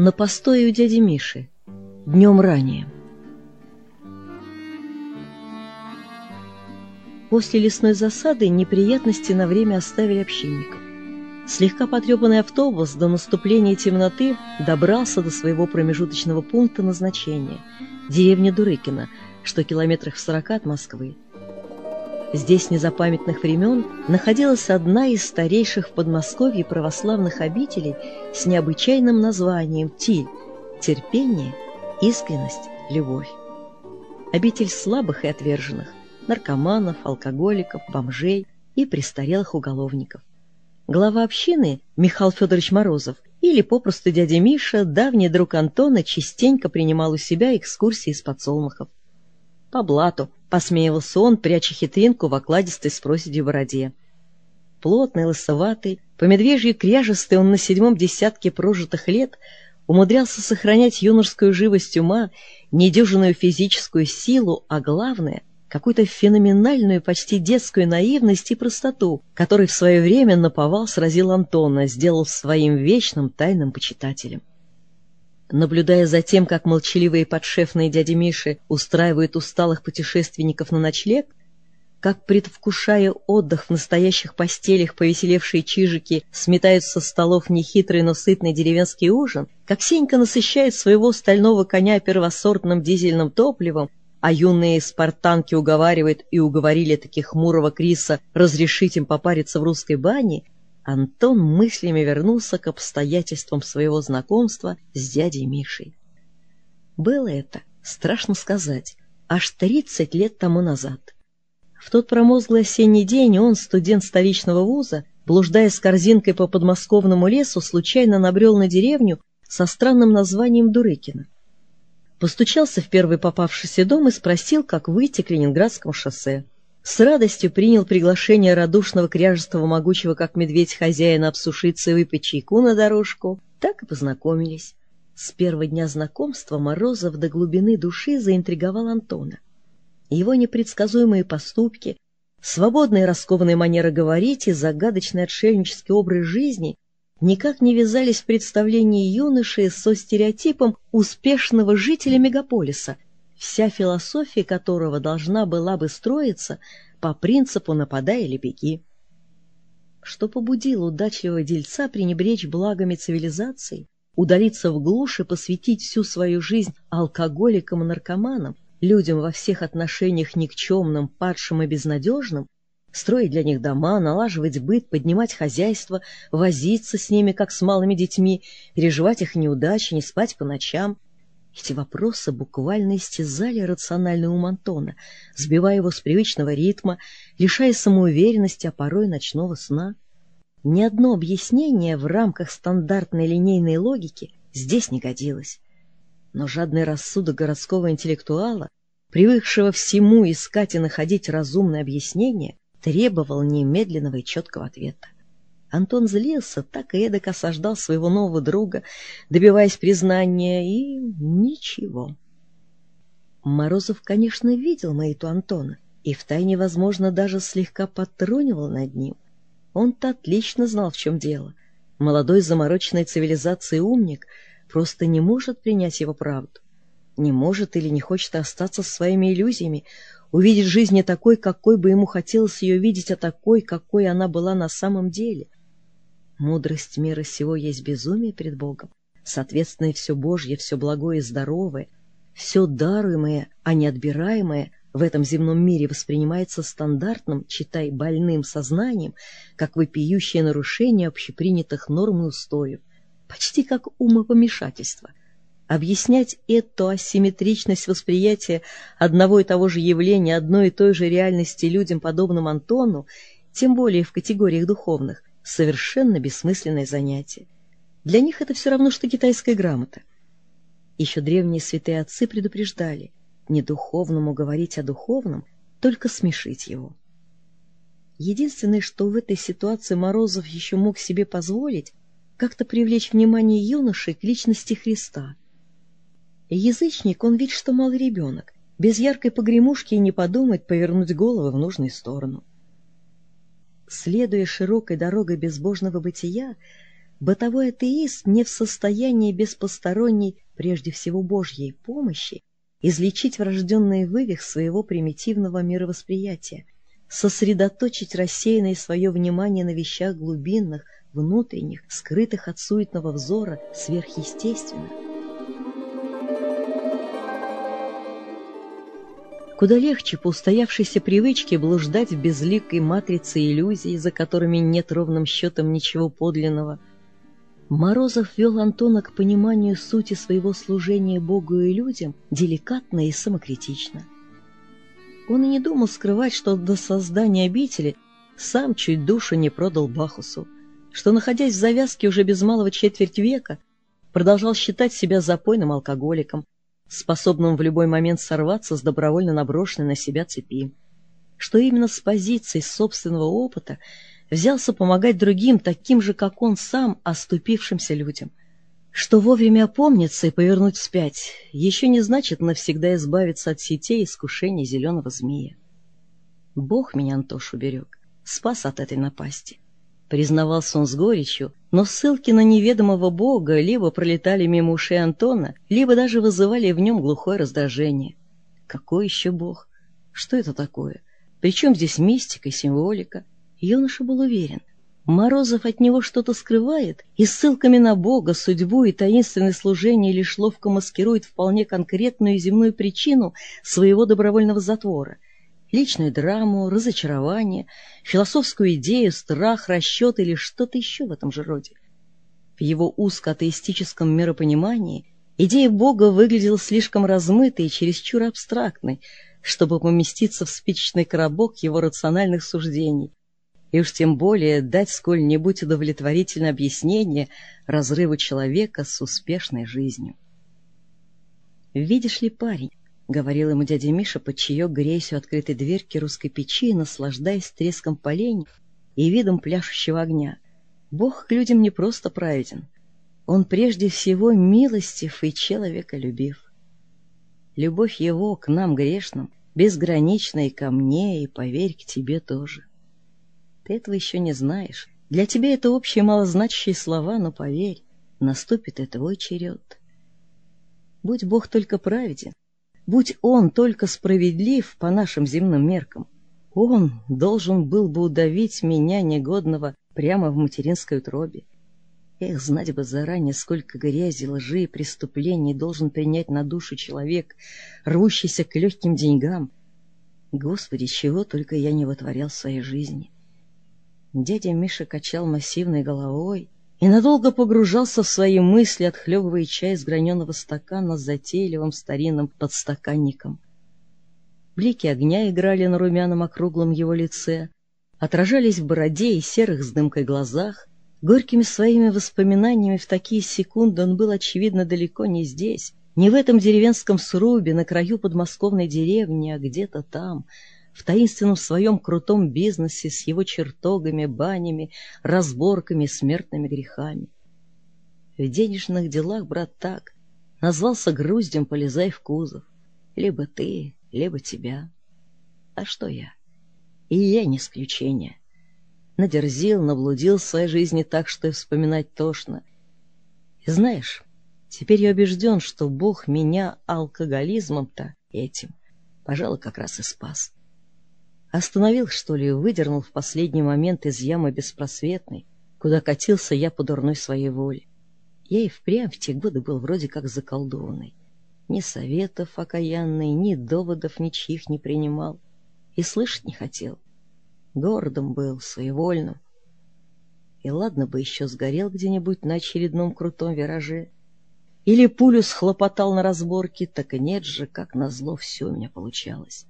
на постое у дяди Миши днем ранее. После лесной засады неприятности на время оставили общинников. Слегка потрепанный автобус до наступления темноты добрался до своего промежуточного пункта назначения – деревня Дурыкина, что километрах в сорока от Москвы. Здесь незапамятных времен находилась одна из старейших в Подмосковье православных обителей с необычайным названием Тиль – терпение, искренность, любовь. Обитель слабых и отверженных, наркоманов, алкоголиков, бомжей и престарелых уголовников. Глава общины Михаил Федорович Морозов или попросту дядя Миша, давний друг Антона, частенько принимал у себя экскурсии из подсолнухов. По блату, Посмеивался он, пряча хитринку в окладистой с проседью бороде. Плотный, лысоватый, по медвежью кряжестый он на седьмом десятке прожитых лет умудрялся сохранять юношескую живость ума, недюжинную физическую силу, а главное — какую-то феноменальную, почти детскую наивность и простоту, которой в свое время наповал сразил Антона, сделав своим вечным тайным почитателем. Наблюдая за тем, как молчаливые подшефные дяди Миши устраивают усталых путешественников на ночлег, как, предвкушая отдых в настоящих постелях, повеселевшие чижики сметают со столов нехитрый, но сытный деревенский ужин, как Сенька насыщает своего стального коня первосортным дизельным топливом, а юные спартанки уговаривают и уговорили таких хмурого Криса разрешить им попариться в русской бане, Антон мыслями вернулся к обстоятельствам своего знакомства с дядей Мишей. Было это, страшно сказать, аж тридцать лет тому назад. В тот промозглый осенний день он, студент столичного вуза, блуждая с корзинкой по подмосковному лесу, случайно набрел на деревню со странным названием Дурыкина. Постучался в первый попавшийся дом и спросил, как выйти к Ленинградскому шоссе. С радостью принял приглашение радушного кряжестого могучего, как медведь хозяина, обсушиться и выпить чайку на дорожку. Так и познакомились. С первого дня знакомства Морозов до глубины души заинтриговал Антона. Его непредсказуемые поступки, свободная и раскованная манера говорить и загадочный отшельнический образ жизни никак не вязались в представлении юноши со стереотипом успешного жителя мегаполиса — вся философия которого должна была бы строиться по принципу «нападай или беги». Что побудило удачливого дельца пренебречь благами цивилизации, удалиться в глушь и посвятить всю свою жизнь алкоголикам и наркоманам, людям во всех отношениях никчемным, падшим и безнадежным, строить для них дома, налаживать быт, поднимать хозяйство, возиться с ними, как с малыми детьми, переживать их неудачи, не спать по ночам — эти вопросы буквально истязали рациональный ум Антона, сбивая его с привычного ритма, лишая самоуверенности, а порой ночного сна. Ни одно объяснение в рамках стандартной линейной логики здесь не годилось. Но жадный рассудок городского интеллектуала, привыкшего всему искать и находить разумное объяснение, требовал немедленного и четкого ответа. Антон злился, так и эдак осаждал своего нового друга, добиваясь признания, и ничего. Морозов, конечно, видел Маиту Антона и втайне, возможно, даже слегка подтрунивал над ним. Он-то отлично знал, в чем дело. Молодой замороченной цивилизации умник просто не может принять его правду. Не может или не хочет остаться со своими иллюзиями, увидеть жизнь не такой, какой бы ему хотелось ее видеть, а такой, какой она была на самом деле — Мудрость мира сего есть безумие перед Богом. Соответственно, и все Божье, все благое и здоровое, все даруемое, а не отбираемое в этом земном мире воспринимается стандартным, читай, больным сознанием, как вопиющее нарушение общепринятых норм и устоев, почти как умопомешательство. Объяснять эту асимметричность восприятия одного и того же явления, одной и той же реальности людям, подобным Антону, тем более в категориях духовных, совершенно бессмысленное занятие. Для них это все равно, что китайская грамота. Еще древние святые отцы предупреждали, не духовному говорить о духовном, только смешить его. Единственное, что в этой ситуации Морозов еще мог себе позволить, как-то привлечь внимание юношей к личности Христа. Язычник, он ведь что малый ребенок, без яркой погремушки и не подумать повернуть голову в нужную сторону. Следуя широкой дорогой безбожного бытия, бытовой атеист не в состоянии без посторонней, прежде всего Божьей помощи, излечить врожденный вывих своего примитивного мировосприятия, сосредоточить рассеянное свое внимание на вещах глубинных, внутренних, скрытых от суетного взора, сверхъестественных. Куда легче по устоявшейся привычке блуждать в безликой матрице иллюзий, за которыми нет ровным счетом ничего подлинного. Морозов вел Антона к пониманию сути своего служения Богу и людям деликатно и самокритично. Он и не думал скрывать, что до создания обители сам чуть душу не продал Бахусу, что, находясь в завязке уже без малого четверть века, продолжал считать себя запойным алкоголиком, способным в любой момент сорваться с добровольно наброшенной на себя цепи, что именно с позиции собственного опыта взялся помогать другим, таким же, как он сам, оступившимся людям, что вовремя опомниться и повернуть вспять еще не значит навсегда избавиться от сетей искушений зеленого змея. Бог меня, Антош, уберег, спас от этой напасти. Признавался он с горечью, но ссылки на неведомого бога либо пролетали мимо ушей Антона, либо даже вызывали в нем глухое раздражение. Какой еще бог? Что это такое? Причем здесь мистика и символика? Юноша был уверен. Морозов от него что-то скрывает, и ссылками на Бога, судьбу и таинственное служение лишь ловко маскирует вполне конкретную земную причину своего добровольного затвора — личную драму, разочарование, философскую идею, страх, расчет или что-то еще в этом же роде. В его узко-атеистическом миропонимании идея Бога выглядела слишком размытой и чересчур абстрактной, чтобы поместиться в спичечный коробок его рациональных суждений, и уж тем более дать сколь-нибудь удовлетворительное объяснение разрыву человека с успешной жизнью. Видишь ли, парень, — говорил ему дядя Миша, под чаек греясь у открытой дверки русской печи, наслаждаясь треском поленьев и видом пляшущего огня. Бог к людям не просто праведен. Он прежде всего милостив и человеколюбив. Любовь его к нам грешным безгранична и ко мне, и, поверь, к тебе тоже. Ты этого еще не знаешь. Для тебя это общие малозначащие слова, но поверь, наступит и твой черед. Будь Бог только праведен, Будь он только справедлив по нашим земным меркам, он должен был бы удавить меня, негодного, прямо в материнской утробе. Эх, знать бы заранее, сколько грязи, лжи и преступлений должен принять на душу человек, рвущийся к легким деньгам. Господи, чего только я не вытворял в своей жизни. Дядя Миша качал массивной головой, и надолго погружался в свои мысли, отхлебывая чай из граненого стакана с затейливым старинным подстаканником. Блики огня играли на румяном округлом его лице, отражались в бороде и серых с дымкой глазах. Горькими своими воспоминаниями в такие секунды он был, очевидно, далеко не здесь, не в этом деревенском срубе, на краю подмосковной деревни, а где-то там, в таинственном своем крутом бизнесе с его чертогами, банями, разборками, смертными грехами. В денежных делах, брат, так, назвался груздем, полезай в кузов. Либо ты, либо тебя. А что я? И я не исключение. Надерзил, наблудил в своей жизни так, что и вспоминать тошно. И знаешь, теперь я убежден, что Бог меня алкоголизмом-то этим, пожалуй, как раз и спас. Остановил, что ли, выдернул в последний момент из ямы беспросветной, куда катился я по дурной своей воле. Я и впрямь в те годы был вроде как заколдованный. Ни советов окаянный, ни доводов ничьих не принимал. И слышать не хотел. Гордым был, своевольным. И ладно бы еще сгорел где-нибудь на очередном крутом вираже. Или пулю схлопотал на разборке, так и нет же, как назло, все у меня получалось.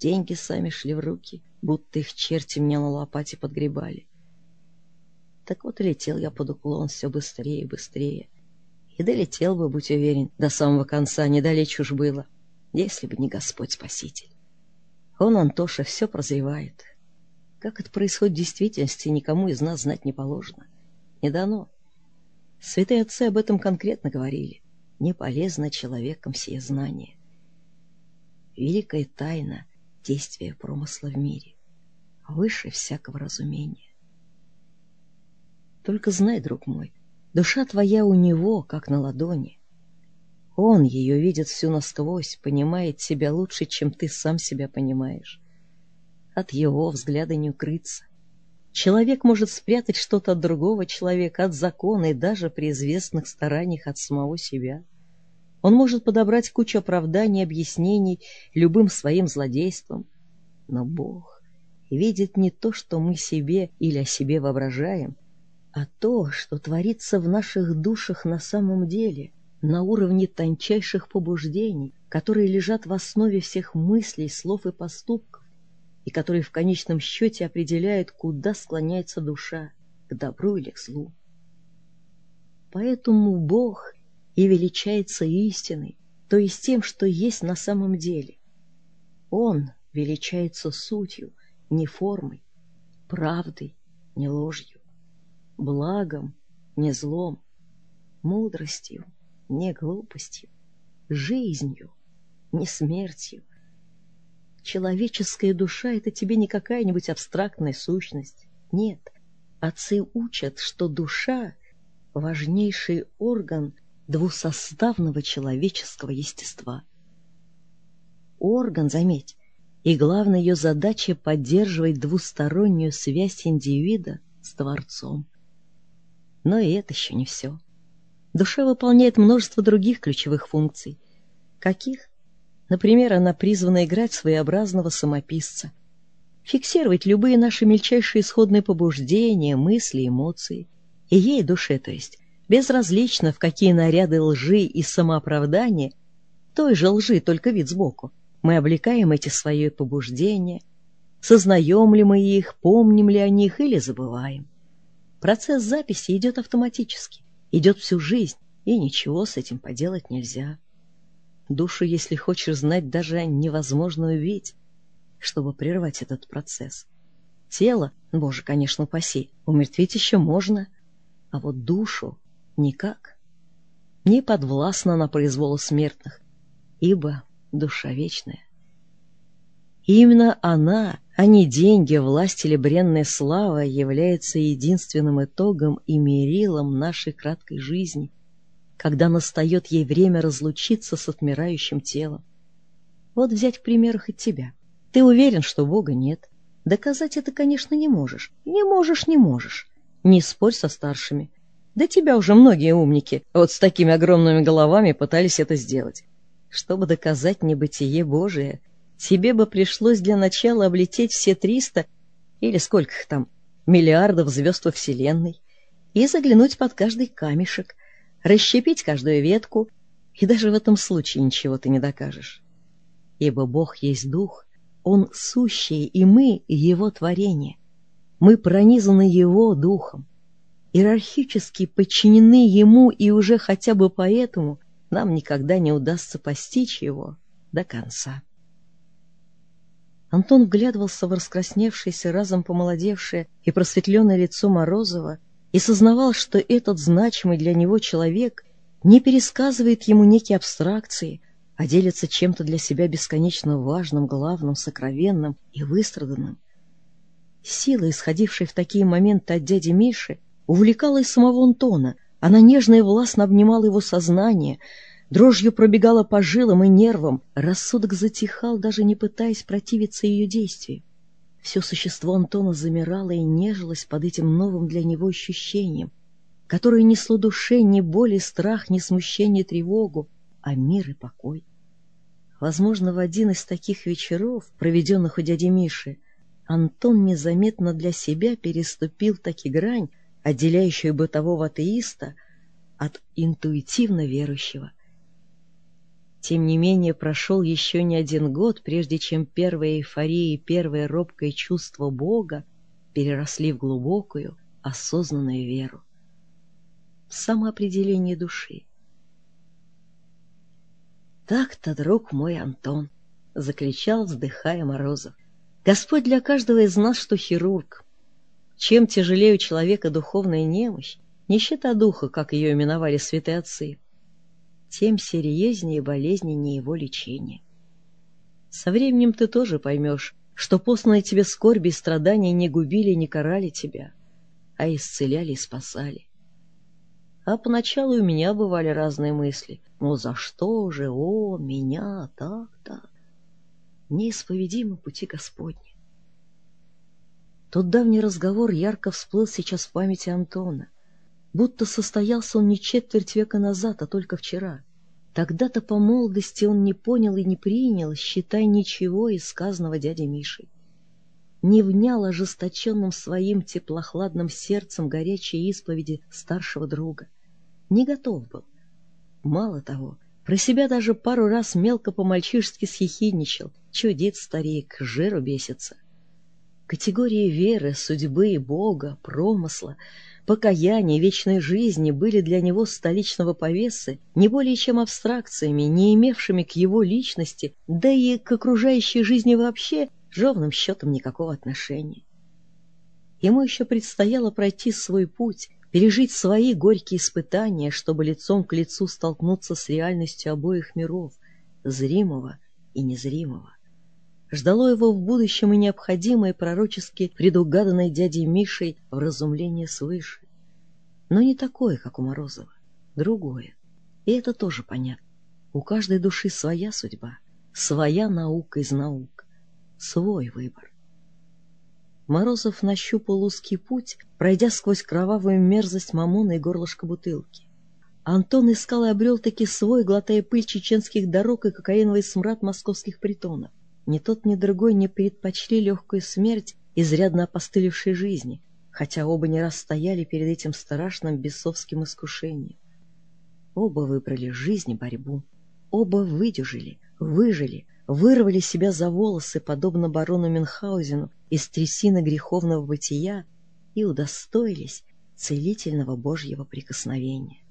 Деньги сами шли в руки, будто их черти мне на лопате подгребали. Так вот и летел я под уклон все быстрее и быстрее. И долетел бы, будь уверен, до самого конца, недалече уж было, если бы не Господь Спаситель. Он, Антоша, все прозревает. Как это происходит в действительности, никому из нас знать не положено. Не дано. Святые отцы об этом конкретно говорили. Не полезно человеком сие знание. Великая тайна действия промысла в мире, выше всякого разумения. Только знай, друг мой, душа твоя у него, как на ладони. Он ее видит всю насквозь, понимает себя лучше, чем ты сам себя понимаешь. От его взгляда не укрыться. Человек может спрятать что-то от другого человека, от закона и даже при известных стараниях от самого себя. Он может подобрать кучу оправданий объяснений любым своим злодейством. Но Бог видит не то, что мы себе или о себе воображаем, а то, что творится в наших душах на самом деле, на уровне тончайших побуждений, которые лежат в основе всех мыслей, слов и поступков, и которые в конечном счете определяют, куда склоняется душа, к добру или к злу. Поэтому Бог и величается истиной, то есть тем, что есть на самом деле. Он величается сутью, не формой, правдой, не ложью, благом, не злом, мудростью, не глупостью, жизнью, не смертью, Человеческая душа — это тебе не какая-нибудь абстрактная сущность. Нет, отцы учат, что душа — важнейший орган двусоставного человеческого естества. Орган, заметь, и главная ее задача — поддерживать двустороннюю связь индивида с Творцом. Но и это еще не все. Душа выполняет множество других ключевых функций. Каких? Например, она призвана играть своеобразного самописца, фиксировать любые наши мельчайшие исходные побуждения, мысли, эмоции. И ей, душе, то есть, безразлично, в какие наряды лжи и самооправдания, той же лжи, только вид сбоку, мы облекаем эти свои побуждения, сознаем ли мы их, помним ли о них или забываем. Процесс записи идет автоматически, идет всю жизнь, и ничего с этим поделать нельзя. Душу, если хочешь знать, даже невозможно увидеть, чтобы прервать этот процесс. Тело, боже, конечно, упаси, умертвить еще можно, а вот душу никак. Не подвластна на произволу смертных, ибо душа вечная. И именно она, а не деньги, власть или бренная слава, является единственным итогом и мерилом нашей краткой жизни — когда настает ей время разлучиться с отмирающим телом. Вот взять к примеру хоть тебя. Ты уверен, что Бога нет. Доказать это, конечно, не можешь. Не можешь, не можешь. Не спорь со старшими. Да тебя уже многие умники вот с такими огромными головами пытались это сделать. Чтобы доказать небытие Божие, тебе бы пришлось для начала облететь все триста или сколько их там, миллиардов звезд во Вселенной и заглянуть под каждый камешек, расщепить каждую ветку, и даже в этом случае ничего ты не докажешь. Ибо Бог есть Дух, Он сущий, и мы — Его творение. Мы пронизаны Его Духом, иерархически подчинены Ему, и уже хотя бы поэтому нам никогда не удастся постичь Его до конца. Антон вглядывался в раскрасневшееся, разом помолодевшее и просветленное лицо Морозова, и сознавал, что этот значимый для него человек не пересказывает ему некие абстракции, а делится чем-то для себя бесконечно важным, главным, сокровенным и выстраданным. Сила, исходившая в такие моменты от дяди Миши, увлекала и самого Антона. Она нежно и властно обнимала его сознание, дрожью пробегала по жилам и нервам, рассудок затихал, даже не пытаясь противиться ее действию. Все существо Антона замирало и нежилось под этим новым для него ощущением, которое несло душе ни боли, страх, ни смущение, тревогу, а мир и покой. Возможно, в один из таких вечеров, проведенных у дяди Миши, Антон незаметно для себя переступил таки грань, отделяющую бытового атеиста от интуитивно верующего. Тем не менее, прошел еще не один год, прежде чем первая эйфория и первое робкое чувство Бога переросли в глубокую, осознанную веру. Самоопределение души. «Так-то, друг мой Антон!» — закричал, вздыхая Морозов. «Господь для каждого из нас, что хирург. Чем тяжелее у человека духовная немощь, нищета духа, как ее именовали святые отцы, тем серьезнее и болезненнее его лечение. Со временем ты тоже поймешь, что посланные тебе скорби и страдания не губили не карали тебя, а исцеляли и спасали. А поначалу у меня бывали разные мысли. Мол, за что же, о, меня, так-так. Неисповедимы пути Господни. Тот давний разговор ярко всплыл сейчас в памяти Антона. Будто состоялся он не четверть века назад, а только вчера. Тогда-то по молодости он не понял и не принял, считай, ничего из сказанного дядей Мишей. Не внял ожесточенным своим теплохладным сердцем горячей исповеди старшего друга. Не готов был. Мало того, про себя даже пару раз мелко по-мальчишески схихидничал. Чудит старик, жиру бесится. Категории веры, судьбы и Бога, промысла — покаяние вечной жизни были для него столичного повесы не более чем абстракциями, не имевшими к его личности, да и к окружающей жизни вообще ровным счетом никакого отношения. Ему еще предстояло пройти свой путь, пережить свои горькие испытания, чтобы лицом к лицу столкнуться с реальностью обоих миров, зримого и незримого. Ждало его в будущем и необходимое пророчески предугаданное дядей Мишей вразумление свыше. Но не такое, как у Морозова, другое. И это тоже понятно. У каждой души своя судьба, своя наука из наук, свой выбор. Морозов нащупал узкий путь, пройдя сквозь кровавую мерзость мамона и горлышко бутылки. Антон искал и обрел таки свой, глотая пыль чеченских дорог и кокаиновый смрад московских притонов. Ни тот, ни другой не предпочли легкую смерть изрядно опостылевшей жизни, хотя оба не раз стояли перед этим страшным бесовским искушением. Оба выбрали жизнь и борьбу. Оба выдержали, выжили, вырвали себя за волосы, подобно барону Мюнхгаузену, из трясины греховного бытия и удостоились целительного Божьего прикосновения.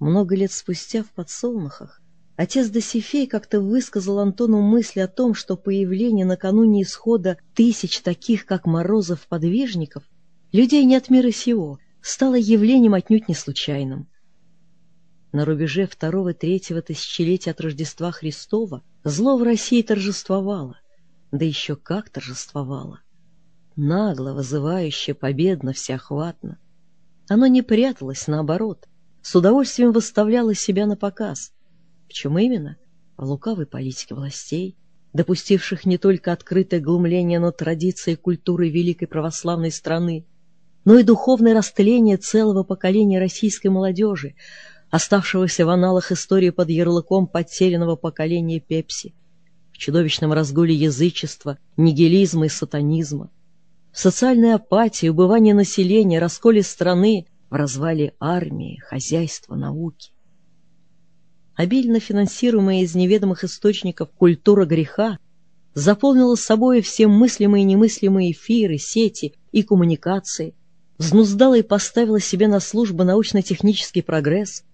Много лет спустя в подсолнухах Отец Досифей как-то высказал Антону мысль о том, что появление накануне исхода тысяч таких, как Морозов, подвижников, людей не от мира сего, стало явлением отнюдь не случайным. На рубеже второго-третьего тысячелетия от Рождества Христова зло в России торжествовало, да еще как торжествовало. Нагло, вызывающе, победно, всеохватно. Оно не пряталось, наоборот, с удовольствием выставляло себя на показ — в чем именно? В лукавой политике властей, допустивших не только открытое глумление над традицией культуры великой православной страны, но и духовное растление целого поколения российской молодежи, оставшегося в аналах истории под ярлыком потерянного поколения Пепси, в чудовищном разгуле язычества, нигилизма и сатанизма, в социальной апатии, убывании населения, расколе страны, в развале армии, хозяйства, науки обильно финансируемая из неведомых источников культура греха, заполнила собой все мыслимые и немыслимые эфиры, сети и коммуникации, взнуздала и поставила себе на службу научно-технический прогресс,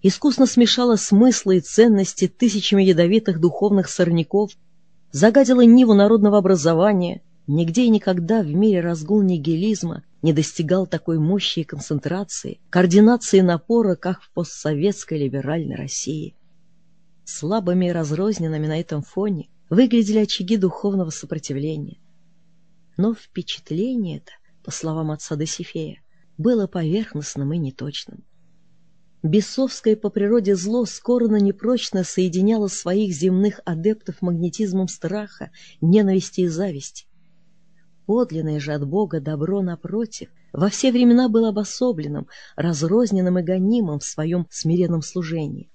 искусно смешала смыслы и ценности тысячами ядовитых духовных сорняков, загадила ниву народного образования, нигде и никогда в мире разгул нигилизма не достигал такой мощи и концентрации, координации напора, как в постсоветской либеральной России. Слабыми и разрозненными на этом фоне выглядели очаги духовного сопротивления. Но впечатление это, по словам отца Досифея, было поверхностным и неточным. Бесовское по природе зло скоро, но непрочно соединяло своих земных адептов магнетизмом страха, ненависти и зависти. Подлинное же от Бога добро, напротив, во все времена было обособленным, разрозненным и гонимым в своем смиренном служении.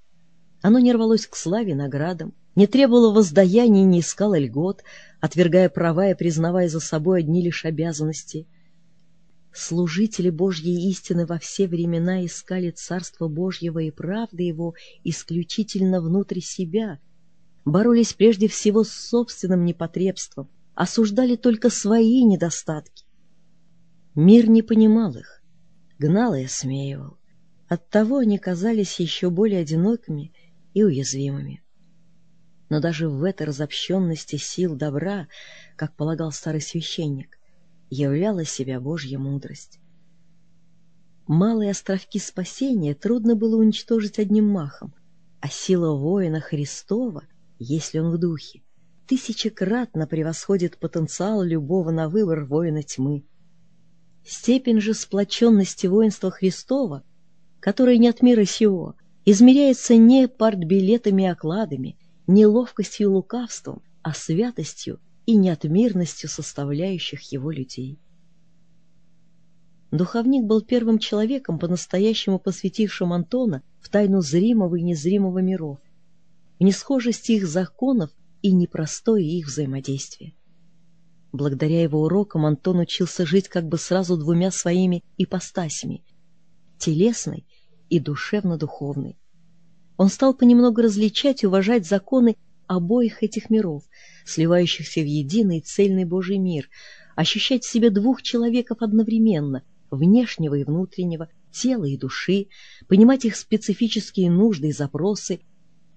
Оно не рвалось к славе наградам, не требовало воздаяния и не искало льгот, отвергая права и признавая за собой одни лишь обязанности. Служители Божьей истины во все времена искали Царство Божьего и правды Его исключительно внутри себя, боролись прежде всего с собственным непотребством, осуждали только свои недостатки. Мир не понимал их, гнал и осмеивал. Оттого они казались еще более одинокими и уязвимыми. Но даже в этой разобщенности сил добра, как полагал старый священник, являла себя Божья мудрость. Малые островки спасения трудно было уничтожить одним махом, а сила воина Христова, если он в духе, тысячекратно превосходит потенциал любого на выбор воина тьмы. Степень же сплоченности воинства Христова, которая не от мира сего, измеряется не партбилетами и окладами, не ловкостью и лукавством, а святостью и неотмирностью составляющих его людей. Духовник был первым человеком, по-настоящему посвятившим Антона в тайну зримого и незримого миров, в несхожести их законов и непростое их взаимодействие. Благодаря его урокам Антон учился жить как бы сразу двумя своими ипостасями — телесной и душевно-духовной. Он стал понемногу различать и уважать законы обоих этих миров, сливающихся в единый цельный Божий мир, ощущать в себе двух человеков одновременно, внешнего и внутреннего, тела и души, понимать их специфические нужды и запросы,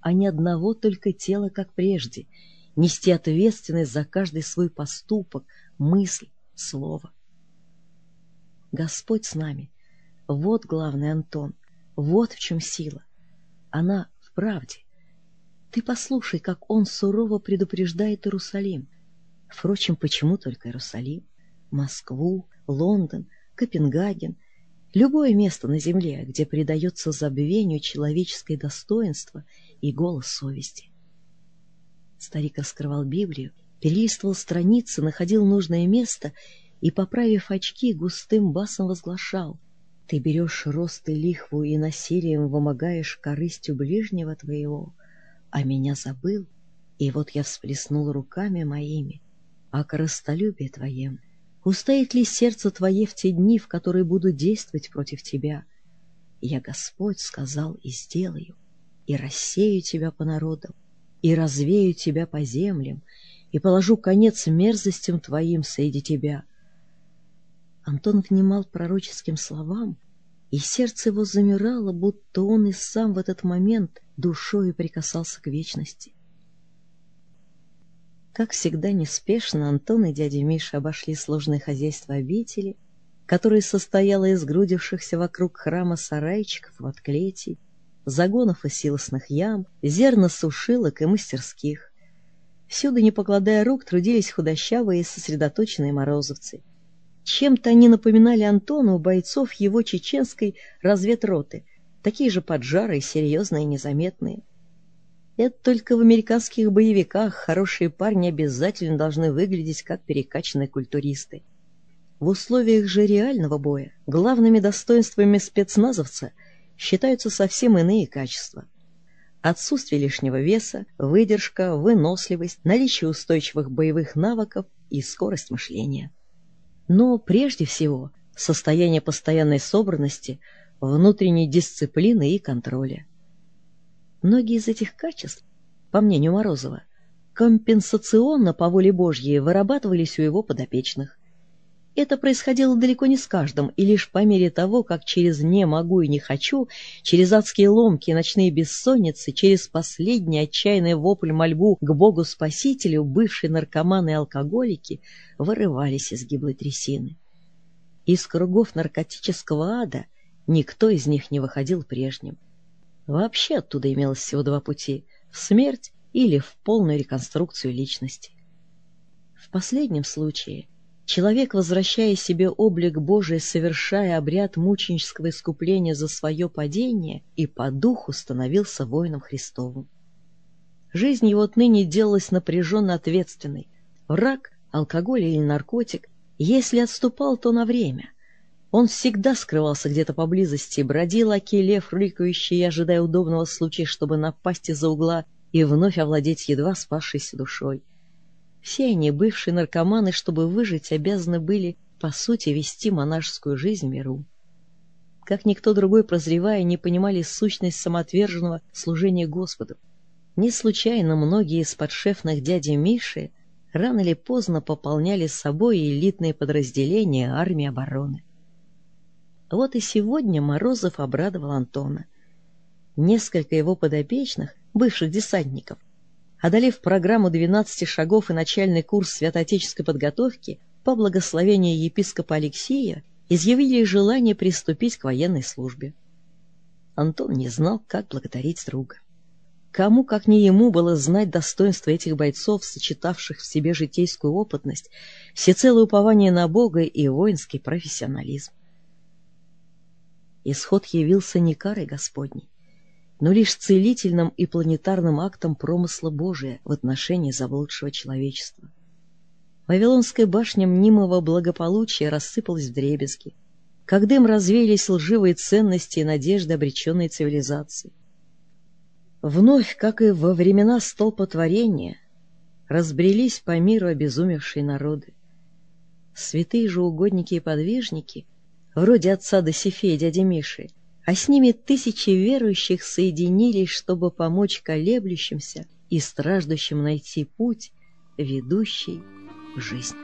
а не одного только тела, как прежде, нести ответственность за каждый свой поступок, мысль, слово. Господь с нами. Вот главный Антон. Вот в чем сила. Она в правде. Ты послушай, как он сурово предупреждает Иерусалим. Впрочем, почему только Иерусалим? Москву, Лондон, Копенгаген, любое место на земле, где предается забвению человеческое достоинство и голос совести. Старик раскрывал Библию, перелистывал страницы, находил нужное место и, поправив очки, густым басом возглашал «Ты берешь рост и лихву и насилием вымогаешь корыстью ближнего твоего, а меня забыл, и вот я всплеснул руками моими, о корыстолюбии твоем. Устоит ли сердце твое в те дни, в которые буду действовать против тебя? Я, Господь, сказал и сделаю, и рассею тебя по народам, и развею тебя по землям, и положу конец мерзостям твоим среди тебя. Антон внимал пророческим словам, и сердце его замирало, будто он и сам в этот момент душою прикасался к вечности. Как всегда неспешно Антон и дядя Миша обошли сложное хозяйство обители, которое состояло из грудившихся вокруг храма сарайчиков, отклетий, загонов и силосных ям, зерносушилок и мастерских. Всюду, не покладая рук, трудились худощавые и сосредоточенные морозовцы. Чем-то они напоминали Антону бойцов его чеченской разведроты, такие же поджарые, серьезные незаметные. Это только в американских боевиках хорошие парни обязательно должны выглядеть как перекачанные культуристы. В условиях же реального боя главными достоинствами спецназовца считаются совсем иные качества. Отсутствие лишнего веса, выдержка, выносливость, наличие устойчивых боевых навыков и скорость мышления но прежде всего состояние постоянной собранности, внутренней дисциплины и контроля. Многие из этих качеств, по мнению Морозова, компенсационно по воле Божьей вырабатывались у его подопечных. Это происходило далеко не с каждым, и лишь по мере того, как через «не могу и не хочу», через адские ломки и ночные бессонницы, через последний отчаянный вопль мольбу к Богу-Спасителю бывшие наркоманы и алкоголики вырывались из гиблой трясины. Из кругов наркотического ада никто из них не выходил прежним. Вообще оттуда имелось всего два пути — в смерть или в полную реконструкцию личности. В последнем случае — Человек, возвращая себе облик Божий, совершая обряд мученического искупления за свое падение, и по духу становился воином Христовым. Жизнь его отныне делалась напряженно ответственной. Враг, алкоголь или наркотик, если отступал, то на время. Он всегда скрывался где-то поблизости, бродил лев, рыкающий, ожидая удобного случая, чтобы напасть из-за угла и вновь овладеть едва спасшейся душой. Все они, бывшие наркоманы, чтобы выжить, обязаны были, по сути, вести монашескую жизнь в миру. Как никто другой, прозревая, не понимали сущность самоотверженного служения Господу. Не случайно многие из подшефных дяди Миши рано или поздно пополняли с собой элитные подразделения армии обороны. Вот и сегодня Морозов обрадовал Антона. Несколько его подопечных, бывших десантников, одолев программу 12 шагов и начальный курс святоотеческой подготовки, по благословению епископа Алексея изъявили желание приступить к военной службе. Антон не знал, как благодарить друга. Кому, как не ему, было знать достоинство этих бойцов, сочетавших в себе житейскую опытность, всецелое упование на Бога и воинский профессионализм. Исход явился не карой Господней, но лишь целительным и планетарным актом промысла Божия в отношении заблудшего человечества. Вавилонская башня мнимого благополучия рассыпалась в дребезги, как дым развеялись лживые ценности и надежды обреченной цивилизации. Вновь, как и во времена столпотворения, разбрелись по миру обезумевшие народы. Святые же угодники и подвижники, вроде отца Досифея дяди Миши, а с ними тысячи верующих соединились, чтобы помочь колеблющимся и страждущим найти путь, ведущий в жизнь.